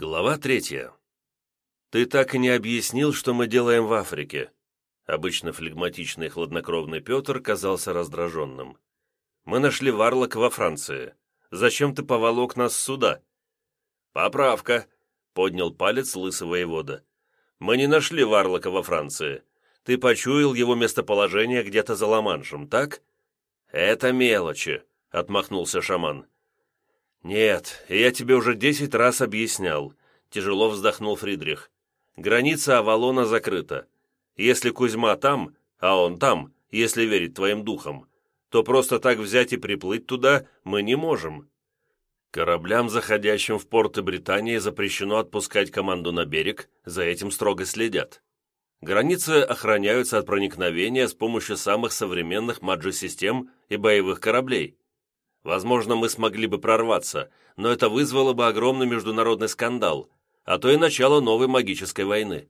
Глава третья. «Ты так и не объяснил, что мы делаем в Африке». Обычно флегматичный и хладнокровный Петр казался раздраженным. «Мы нашли Варлок во Франции. Зачем ты поволок нас сюда?» «Поправка», — поднял палец лысый воевода. «Мы не нашли Варлока во Франции. Ты почуял его местоположение где-то за Ла-Маншем, так?» «Это мелочи», — отмахнулся шаман. «Нет, я тебе уже десять раз объяснял», — тяжело вздохнул Фридрих. «Граница Авалона закрыта. Если Кузьма там, а он там, если верить твоим духам, то просто так взять и приплыть туда мы не можем. Кораблям, заходящим в порты Британии, запрещено отпускать команду на берег, за этим строго следят. Границы охраняются от проникновения с помощью самых современных маджи-систем и боевых кораблей. Возможно, мы смогли бы прорваться, но это вызвало бы огромный международный скандал, а то и начало новой магической войны.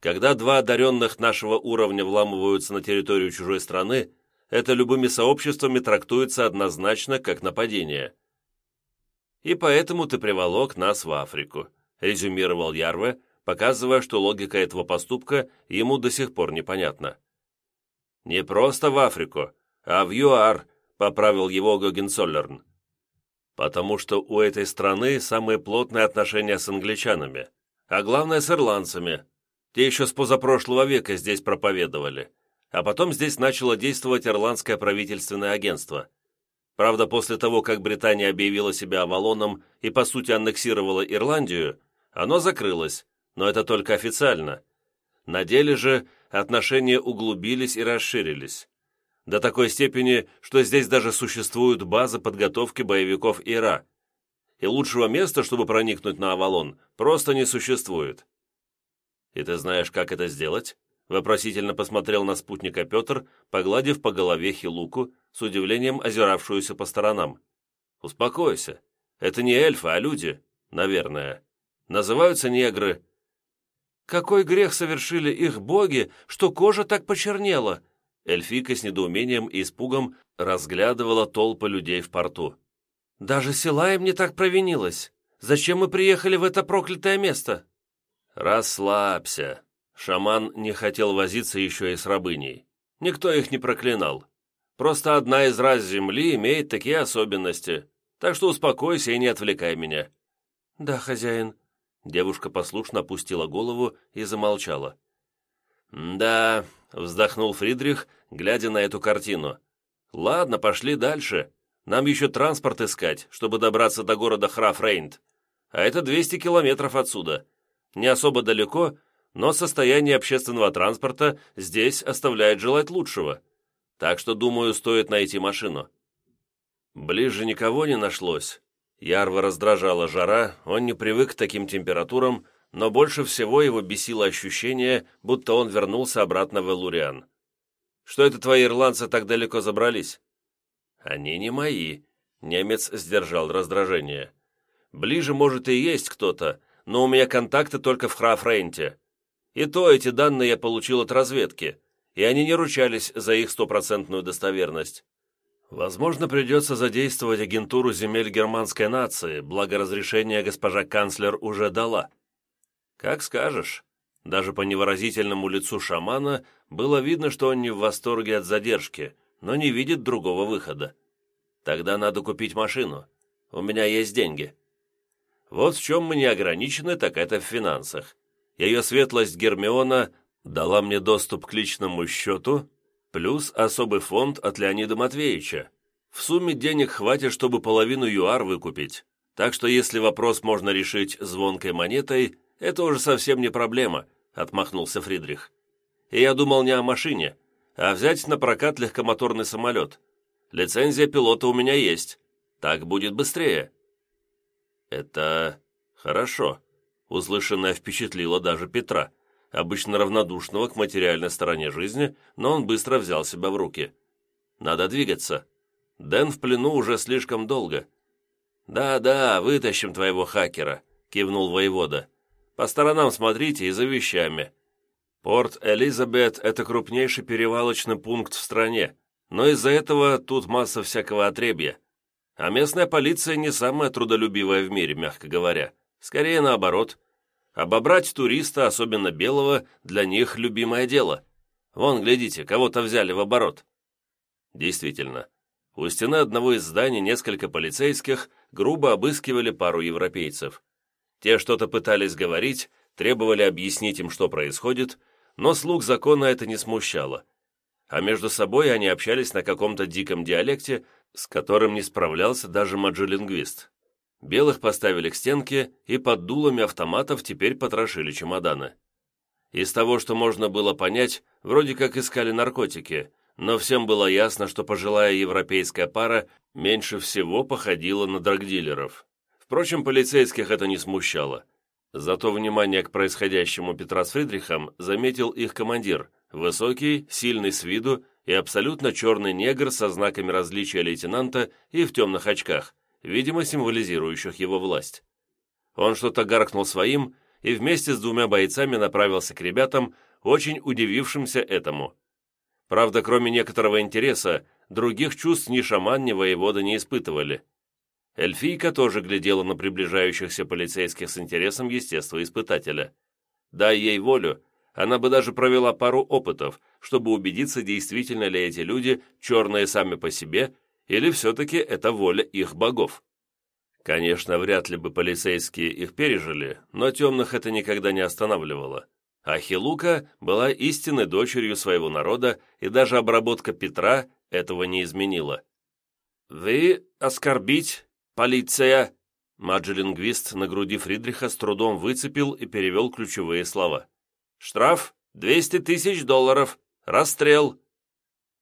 Когда два одаренных нашего уровня вламываются на территорию чужой страны, это любыми сообществами трактуется однозначно как нападение. «И поэтому ты приволок нас в Африку», — резюмировал Ярве, показывая, что логика этого поступка ему до сих пор непонятна. «Не просто в Африку, а в ЮАР», — поправил его Гогенцоллерн. «Потому что у этой страны самые плотные отношения с англичанами, а главное с ирландцами. Те еще с позапрошлого века здесь проповедовали. А потом здесь начало действовать ирландское правительственное агентство. Правда, после того, как Британия объявила себя Авалоном и, по сути, аннексировала Ирландию, оно закрылось, но это только официально. На деле же отношения углубились и расширились до такой степени, что здесь даже существуют базы подготовки боевиков ИРА. И лучшего места, чтобы проникнуть на Авалон, просто не существует. «И ты знаешь, как это сделать?» Вопросительно посмотрел на спутника Петр, погладив по голове Хилуку, с удивлением озиравшуюся по сторонам. «Успокойся. Это не эльфы, а люди, наверное. Называются негры». «Какой грех совершили их боги, что кожа так почернела?» Эльфика с недоумением и испугом разглядывала толпы людей в порту. «Даже села им не так провинилась. Зачем мы приехали в это проклятое место?» «Расслабься». Шаман не хотел возиться еще и с рабыней. Никто их не проклинал. Просто одна из рас земли имеет такие особенности. Так что успокойся и не отвлекай меня». «Да, хозяин». Девушка послушно опустила голову и замолчала. «Да, вздохнул Фридрих, глядя на эту картину. «Ладно, пошли дальше. Нам еще транспорт искать, чтобы добраться до города Храфрейнт. А это 200 километров отсюда. Не особо далеко, но состояние общественного транспорта здесь оставляет желать лучшего. Так что, думаю, стоит найти машину». Ближе никого не нашлось. Ярва раздражала жара, он не привык к таким температурам, но больше всего его бесило ощущение, будто он вернулся обратно в Элуриан. «Что это твои ирландцы так далеко забрались?» «Они не мои», — немец сдержал раздражение. «Ближе, может, и есть кто-то, но у меня контакты только в Храфренте. И то эти данные я получил от разведки, и они не ручались за их стопроцентную достоверность. Возможно, придется задействовать агентуру земель германской нации, благо разрешение госпожа канцлер уже дала». «Как скажешь». Даже по невыразительному лицу шамана было видно, что он не в восторге от задержки, но не видит другого выхода. «Тогда надо купить машину. У меня есть деньги». Вот в чем мы не ограничены, так это в финансах. Ее светлость Гермиона дала мне доступ к личному счету, плюс особый фонд от Леонида Матвеевича. В сумме денег хватит, чтобы половину ЮАР выкупить. Так что если вопрос можно решить звонкой монетой, это уже совсем не проблема», — отмахнулся Фридрих. «И я думал не о машине, а взять на прокат легкомоторный самолет. Лицензия пилота у меня есть. Так будет быстрее». «Это хорошо», — услышанное впечатлило даже Петра, обычно равнодушного к материальной стороне жизни, но он быстро взял себя в руки. «Надо двигаться. Дэн в плену уже слишком долго». «Да-да, вытащим твоего хакера», — кивнул воевода. По сторонам смотрите и за вещами. Порт Элизабет – это крупнейший перевалочный пункт в стране, но из-за этого тут масса всякого отребья. А местная полиция не самая трудолюбивая в мире, мягко говоря. Скорее наоборот. Обобрать туриста, особенно белого, для них любимое дело. Вон, глядите, кого-то взяли в оборот. Действительно, у стены одного из зданий несколько полицейских грубо обыскивали пару европейцев. Те что-то пытались говорить, требовали объяснить им, что происходит, но слуг закона это не смущало. А между собой они общались на каком-то диком диалекте, с которым не справлялся даже маджолингвист. Белых поставили к стенке и под дулами автоматов теперь потрошили чемоданы. Из того, что можно было понять, вроде как искали наркотики, но всем было ясно, что пожилая европейская пара меньше всего походила на драгдилеров. Впрочем, полицейских это не смущало. Зато внимание к происходящему Петра с Фридрихом заметил их командир, высокий, сильный с виду и абсолютно черный негр со знаками различия лейтенанта и в темных очках, видимо, символизирующих его власть. Он что-то гаркнул своим и вместе с двумя бойцами направился к ребятам, очень удивившимся этому. Правда, кроме некоторого интереса, других чувств ни шаман, ни воевода не испытывали. Эльфийка тоже глядела на приближающихся полицейских с интересом естествоиспытателя. Дай ей волю, она бы даже провела пару опытов, чтобы убедиться, действительно ли эти люди черные сами по себе, или все-таки это воля их богов. Конечно, вряд ли бы полицейские их пережили, но темных это никогда не останавливало. А Хилука была истинной дочерью своего народа, и даже обработка Петра этого не изменила. «Вы оскорбить, полиция!» Маджи-лингвист на груди Фридриха с трудом выцепил и перевел ключевые слова. Штраф — 200 тысяч долларов. Расстрел».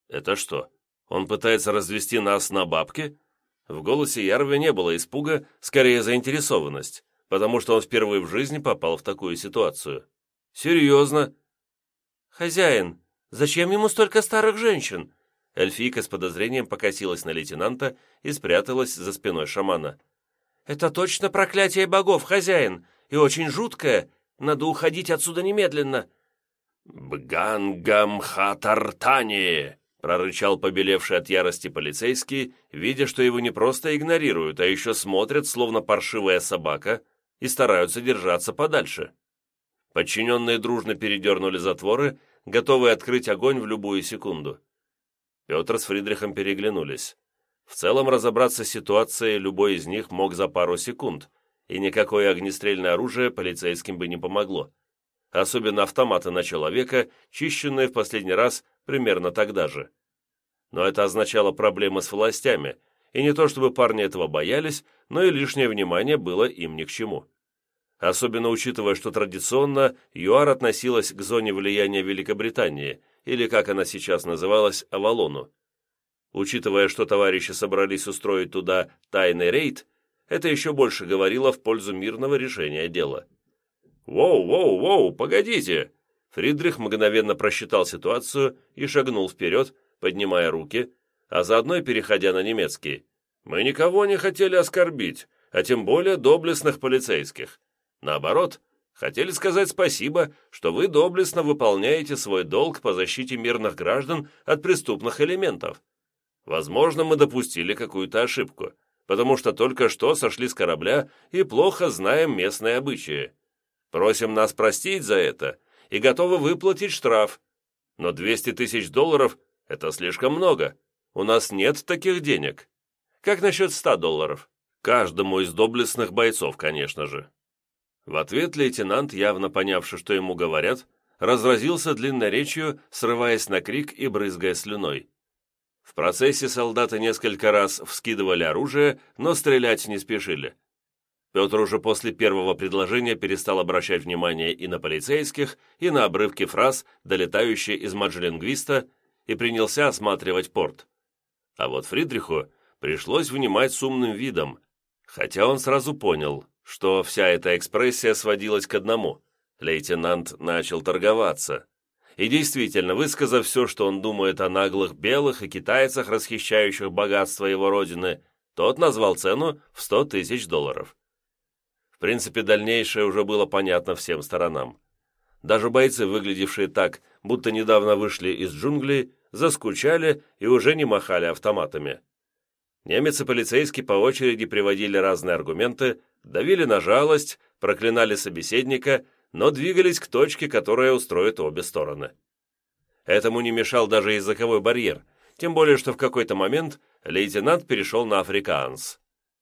«Это что, он пытается развести нас на бабки?» В голосе Ярви не было испуга, скорее заинтересованность, потому что он впервые в жизни попал в такую ситуацию. «Серьезно?» «Хозяин, зачем ему столько старых женщин?» Эльфийка с подозрением покосилась на лейтенанта и спряталась за спиной шамана. «Это точно проклятие богов, хозяин, и очень жуткое, надо уходить отсюда немедленно!» «Бгангам хатартани!» прорычал побелевший от ярости полицейский, видя, что его не просто игнорируют, а еще смотрят, словно паршивая собака, и стараются держаться подальше. Подчиненные дружно передернули затворы, готовые открыть огонь в любую секунду. Петр с Фридрихом переглянулись. В целом разобраться с ситуацией любой из них мог за пару секунд – и никакое огнестрельное оружие полицейским бы не помогло. Особенно автоматы на человека, чищенные в последний раз примерно тогда же. Но это означало проблемы с властями, и не то чтобы парни этого боялись, но и лишнее внимание было им ни к чему. Особенно учитывая, что традиционно ЮАР относилась к зоне влияния Великобритании, или, как она сейчас называлась, Авалону. Учитывая, что товарищи собрались устроить туда тайный рейд, это еще больше говорило в пользу мирного решения дела. «Воу, воу, воу, погодите!» Фридрих мгновенно просчитал ситуацию и шагнул вперед, поднимая руки, а заодно и переходя на немецкий. «Мы никого не хотели оскорбить, а тем более доблестных полицейских. Наоборот, хотели сказать спасибо, что вы доблестно выполняете свой долг по защите мирных граждан от преступных элементов. Возможно, мы допустили какую-то ошибку, потому что только что сошли с корабля и плохо знаем местные обычаи. Просим нас простить за это и готовы выплатить штраф. Но 200 тысяч долларов – это слишком много. У нас нет таких денег. Как насчет 100 долларов? Каждому из доблестных бойцов, конечно же. В ответ лейтенант, явно понявший, что ему говорят, разразился длинной речью, срываясь на крик и брызгая слюной. В процессе солдаты несколько раз вскидывали оружие, но стрелять не спешили. Петр уже после первого предложения перестал обращать внимание и на полицейских, и на обрывки фраз, долетающие из маджелингвиста, и принялся осматривать порт. А вот Фридриху пришлось внимать с умным видом, хотя он сразу понял, что вся эта экспрессия сводилась к одному. Лейтенант начал торговаться и действительно, высказав все, что он думает о наглых белых и китайцах, расхищающих богатство его родины, тот назвал цену в 100 тысяч долларов. В принципе, дальнейшее уже было понятно всем сторонам. Даже бойцы, выглядевшие так, будто недавно вышли из джунглей, заскучали и уже не махали автоматами. Немец и полицейский по очереди приводили разные аргументы, давили на жалость, проклинали собеседника, но двигались к точке, которая устроит обе стороны. Этому не мешал даже языковой барьер, тем более что в какой-то момент лейтенант перешел на африкаанс.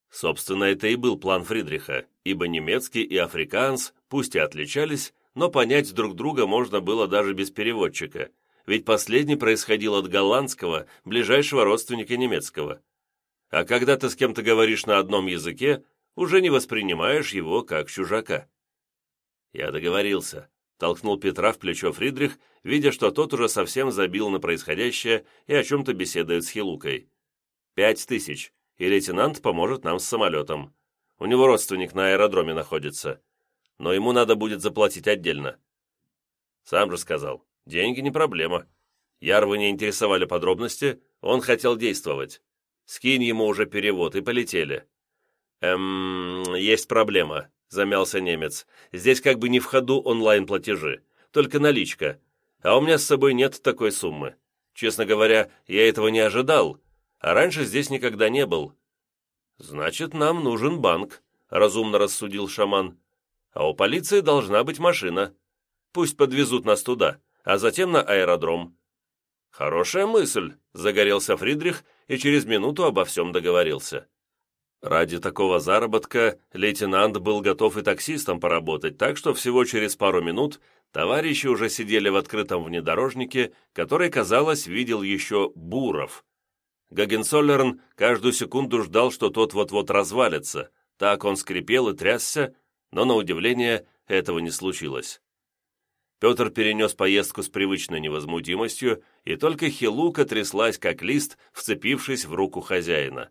Собственно, это и был план Фридриха, ибо немецкий и африкаанс, пусть и отличались, но понять друг друга можно было даже без переводчика, ведь последний происходил от голландского, ближайшего родственника немецкого. А когда ты с кем-то говоришь на одном языке, уже не воспринимаешь его как чужака. Я договорился, толкнул Петра в плечо Фридрих, видя, что тот уже совсем забил на происходящее и о чем-то беседует с Хилукой. «Пять тысяч, и лейтенант поможет нам с самолетом. У него родственник на аэродроме находится но ему надо будет заплатить отдельно. Сам же сказал, деньги не проблема. Ярвы не интересовали подробности, он хотел действовать. Скинь ему уже перевод, и полетели. «Эм, есть проблема», — замялся немец. «Здесь как бы не в ходу онлайн-платежи, только наличка. А у меня с собой нет такой суммы. Честно говоря, я этого не ожидал, а раньше здесь никогда не был». «Значит, нам нужен банк», — разумно рассудил шаман а у полиции должна быть машина. Пусть подвезут нас туда, а затем на аэродром». «Хорошая мысль», — загорелся Фридрих и через минуту обо всем договорился. Ради такого заработка лейтенант был готов и таксистом поработать, так что всего через пару минут товарищи уже сидели в открытом внедорожнике, который, казалось, видел еще Буров. Гагенсоллерн каждую секунду ждал, что тот вот-вот развалится. Так он скрипел и трясся, но, на удивление, этого не случилось. Петр перенес поездку с привычной невозмутимостью, и только Хилука тряслась, как лист, вцепившись в руку хозяина.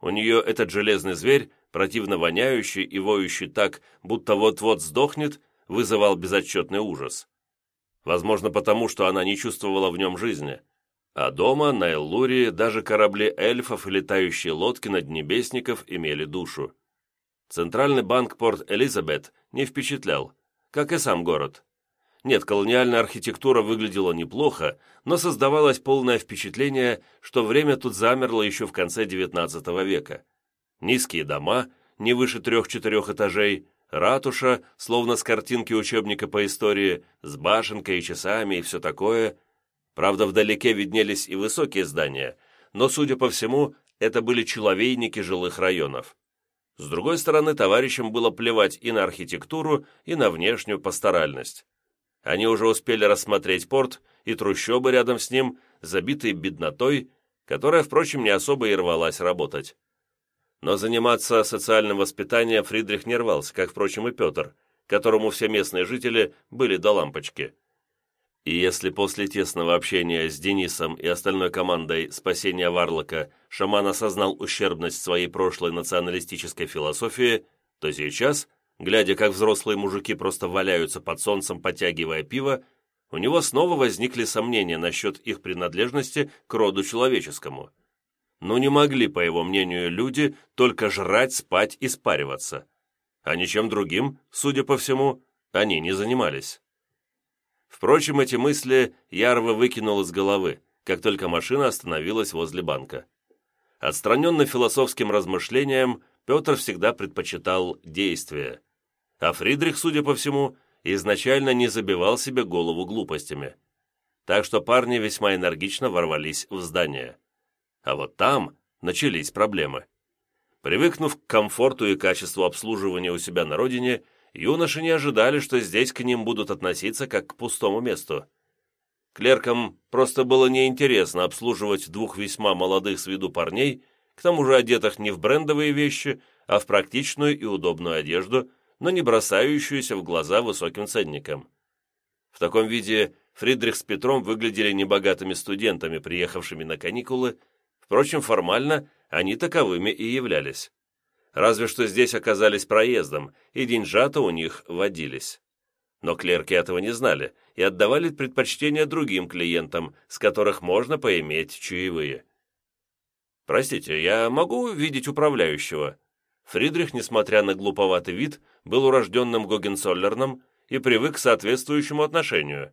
У нее этот железный зверь, противно воняющий и воющий так, будто вот-вот сдохнет, вызывал безотчетный ужас. Возможно, потому, что она не чувствовала в нем жизни. А дома, на Эллурии, даже корабли эльфов и летающие лодки наднебесников имели душу. Центральный банк Порт-Элизабет не впечатлял, как и сам город. Нет, колониальная архитектура выглядела неплохо, но создавалось полное впечатление, что время тут замерло еще в конце XIX века. Низкие дома, не выше трех-четырех этажей, ратуша, словно с картинки учебника по истории, с башенкой и часами и все такое. Правда, вдалеке виднелись и высокие здания, но, судя по всему, это были человейники жилых районов. С другой стороны, товарищам было плевать и на архитектуру, и на внешнюю пасторальность. Они уже успели рассмотреть порт и трущобы рядом с ним, забитые беднотой, которая, впрочем, не особо и рвалась работать. Но заниматься социальным воспитанием Фридрих не рвался, как, впрочем, и Петр, которому все местные жители были до лампочки. И если после тесного общения с Денисом и остальной командой спасения Варлока шаман осознал ущербность своей прошлой националистической философии, то сейчас, глядя, как взрослые мужики просто валяются под солнцем, потягивая пиво, у него снова возникли сомнения насчет их принадлежности к роду человеческому. Но не могли, по его мнению, люди только жрать, спать и спариваться. А ничем другим, судя по всему, они не занимались. Впрочем, эти мысли Ярва выкинул из головы, как только машина остановилась возле банка. Отстраненный философским размышлением, Петр всегда предпочитал действия. А Фридрих, судя по всему, изначально не забивал себе голову глупостями. Так что парни весьма энергично ворвались в здание. А вот там начались проблемы. Привыкнув к комфорту и качеству обслуживания у себя на родине, юноши не ожидали, что здесь к ним будут относиться как к пустому месту. Клеркам просто было неинтересно обслуживать двух весьма молодых с виду парней, к тому же одетых не в брендовые вещи, а в практичную и удобную одежду, но не бросающуюся в глаза высоким ценникам. В таком виде Фридрих с Петром выглядели небогатыми студентами, приехавшими на каникулы, впрочем, формально они таковыми и являлись разве что здесь оказались проездом, и деньжата у них водились. Но клерки этого не знали и отдавали предпочтение другим клиентам, с которых можно поиметь чаевые. «Простите, я могу видеть управляющего?» Фридрих, несмотря на глуповатый вид, был урожденным Гогенцоллерном и привык к соответствующему отношению.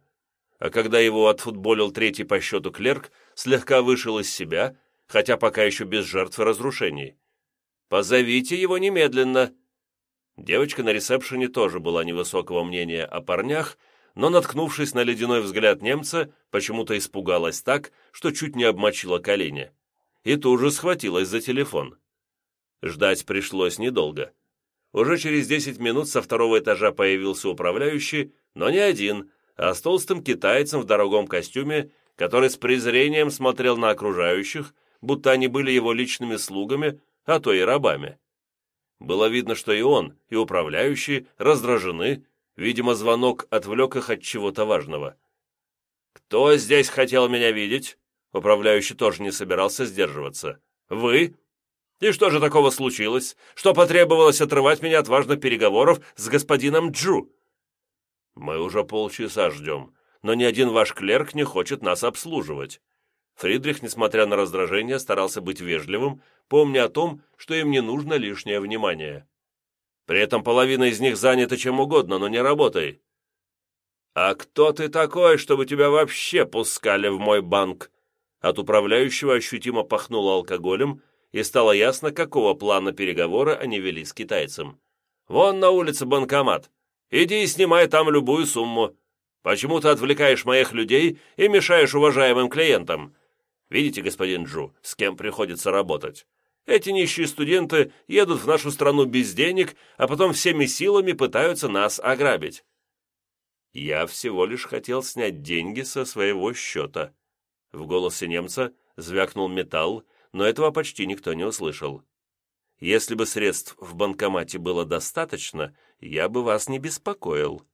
А когда его отфутболил третий по счету клерк, слегка вышел из себя, хотя пока еще без жертв и разрушений. «Позовите его немедленно!» Девочка на ресепшене тоже была невысокого мнения о парнях, но, наткнувшись на ледяной взгляд немца, почему-то испугалась так, что чуть не обмочила колени. И тут же схватилась за телефон. Ждать пришлось недолго. Уже через 10 минут со второго этажа появился управляющий, но не один, а с толстым китайцем в дорогом костюме, который с презрением смотрел на окружающих, будто они были его личными слугами, а то и рабами. Было видно, что и он, и управляющий раздражены, видимо, звонок отвлек их от чего-то важного. «Кто здесь хотел меня видеть?» Управляющий тоже не собирался сдерживаться. «Вы?» «И что же такого случилось? Что потребовалось отрывать меня от важных переговоров с господином Джу?» «Мы уже полчаса ждем, но ни один ваш клерк не хочет нас обслуживать». Фридрих, несмотря на раздражение, старался быть вежливым, помня о том, что им не нужно лишнее внимание. При этом половина из них занята чем угодно, но не работай. «А кто ты такой, чтобы тебя вообще пускали в мой банк?» От управляющего ощутимо пахнуло алкоголем, и стало ясно, какого плана переговора они вели с китайцем. «Вон на улице банкомат. Иди и снимай там любую сумму. Почему ты отвлекаешь моих людей и мешаешь уважаемым клиентам? Видите, господин Джу, с кем приходится работать? Эти нищие студенты едут в нашу страну без денег, а потом всеми силами пытаются нас ограбить. Я всего лишь хотел снять деньги со своего счета. В голосе немца звякнул металл, но этого почти никто не услышал. Если бы средств в банкомате было достаточно, я бы вас не беспокоил.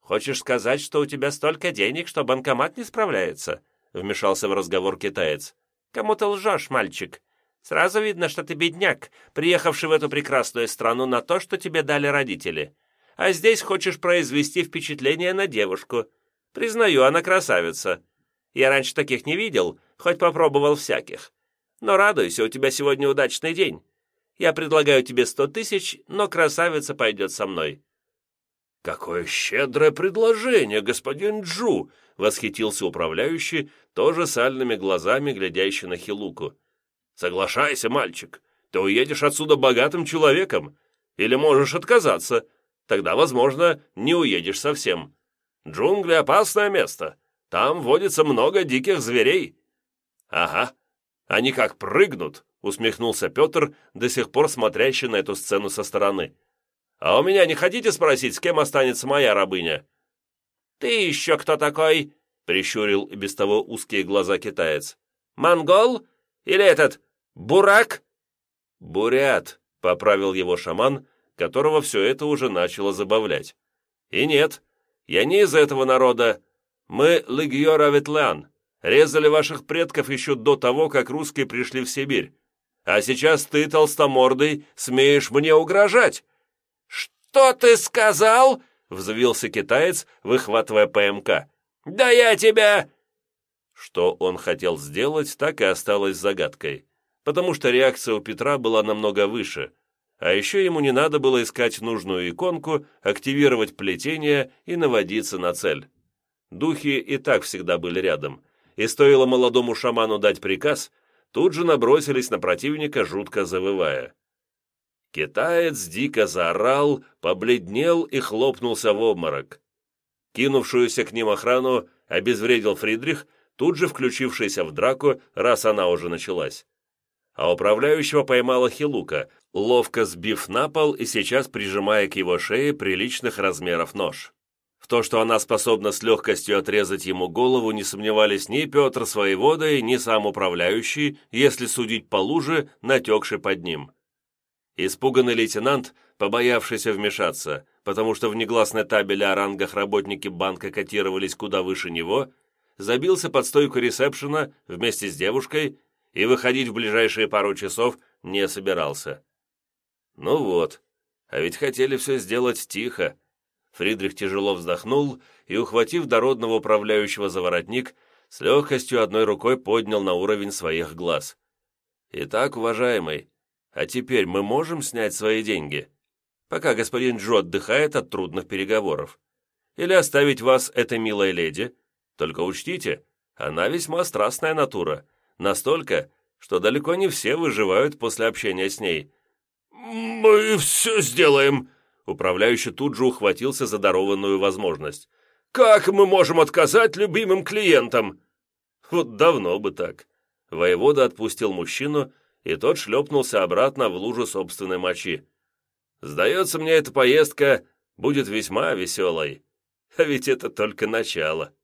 «Хочешь сказать, что у тебя столько денег, что банкомат не справляется?» вмешался в разговор китаец. «Кому ты лжешь, мальчик? Сразу видно, что ты бедняк, приехавший в эту прекрасную страну на то, что тебе дали родители. А здесь хочешь произвести впечатление на девушку. Признаю, она красавица. Я раньше таких не видел, хоть попробовал всяких. Но радуйся, у тебя сегодня удачный день. Я предлагаю тебе сто тысяч, но красавица пойдет со мной». «Какое щедрое предложение, господин Джу!» — восхитился управляющий, тоже сальными глазами глядящий на Хилуку. Соглашайся, мальчик, ты уедешь отсюда богатым человеком. Или можешь отказаться. Тогда, возможно, не уедешь совсем. Джунгли — опасное место. Там водится много диких зверей». «Ага. Они как прыгнут», — усмехнулся Петр, до сих пор смотрящий на эту сцену со стороны. «А у меня не хотите спросить, с кем останется моя рабыня?» «Ты еще кто такой?» — прищурил и без того узкие глаза китаец. «Монгол? Или этот «Бурак!» «Бурят», — поправил его шаман, которого все это уже начало забавлять. «И нет, я не из этого народа. Мы Легиора Ветлян, резали ваших предков еще до того, как русские пришли в Сибирь. А сейчас ты, толстомордый, смеешь мне угрожать!» «Что ты сказал?» — взвился китаец, выхватывая ПМК. «Да я тебя...» Что он хотел сделать, так и осталось загадкой потому что реакция у Петра была намного выше, а еще ему не надо было искать нужную иконку, активировать плетение и наводиться на цель. Духи и так всегда были рядом, и стоило молодому шаману дать приказ, тут же набросились на противника, жутко завывая. Китаец дико заорал, побледнел и хлопнулся в обморок. Кинувшуюся к ним охрану обезвредил Фридрих, тут же включившийся в драку, раз она уже началась а управляющего поймала Хилука, ловко сбив на пол и сейчас прижимая к его шее приличных размеров нож. В то, что она способна с легкостью отрезать ему голову, не сомневались ни Петр с воеводой, ни сам управляющий, если судить по луже, натекший под ним. Испуганный лейтенант, побоявшийся вмешаться, потому что в негласной табеле о рангах работники банка котировались куда выше него, забился под стойку ресепшена вместе с девушкой и выходить в ближайшие пару часов не собирался. Ну вот, а ведь хотели все сделать тихо. Фридрих тяжело вздохнул и, ухватив дородного управляющего за воротник, с легкостью одной рукой поднял на уровень своих глаз. «Итак, уважаемый, а теперь мы можем снять свои деньги, пока господин Джо отдыхает от трудных переговоров? Или оставить вас этой милой леди? Только учтите, она весьма страстная натура, Настолько, что далеко не все выживают после общения с ней. «Мы все сделаем!» Управляющий тут же ухватился за дарованную возможность. «Как мы можем отказать любимым клиентам?» Вот давно бы так. Воевода отпустил мужчину, и тот шлепнулся обратно в лужу собственной мочи. «Сдается мне, эта поездка будет весьма веселой. А ведь это только начало».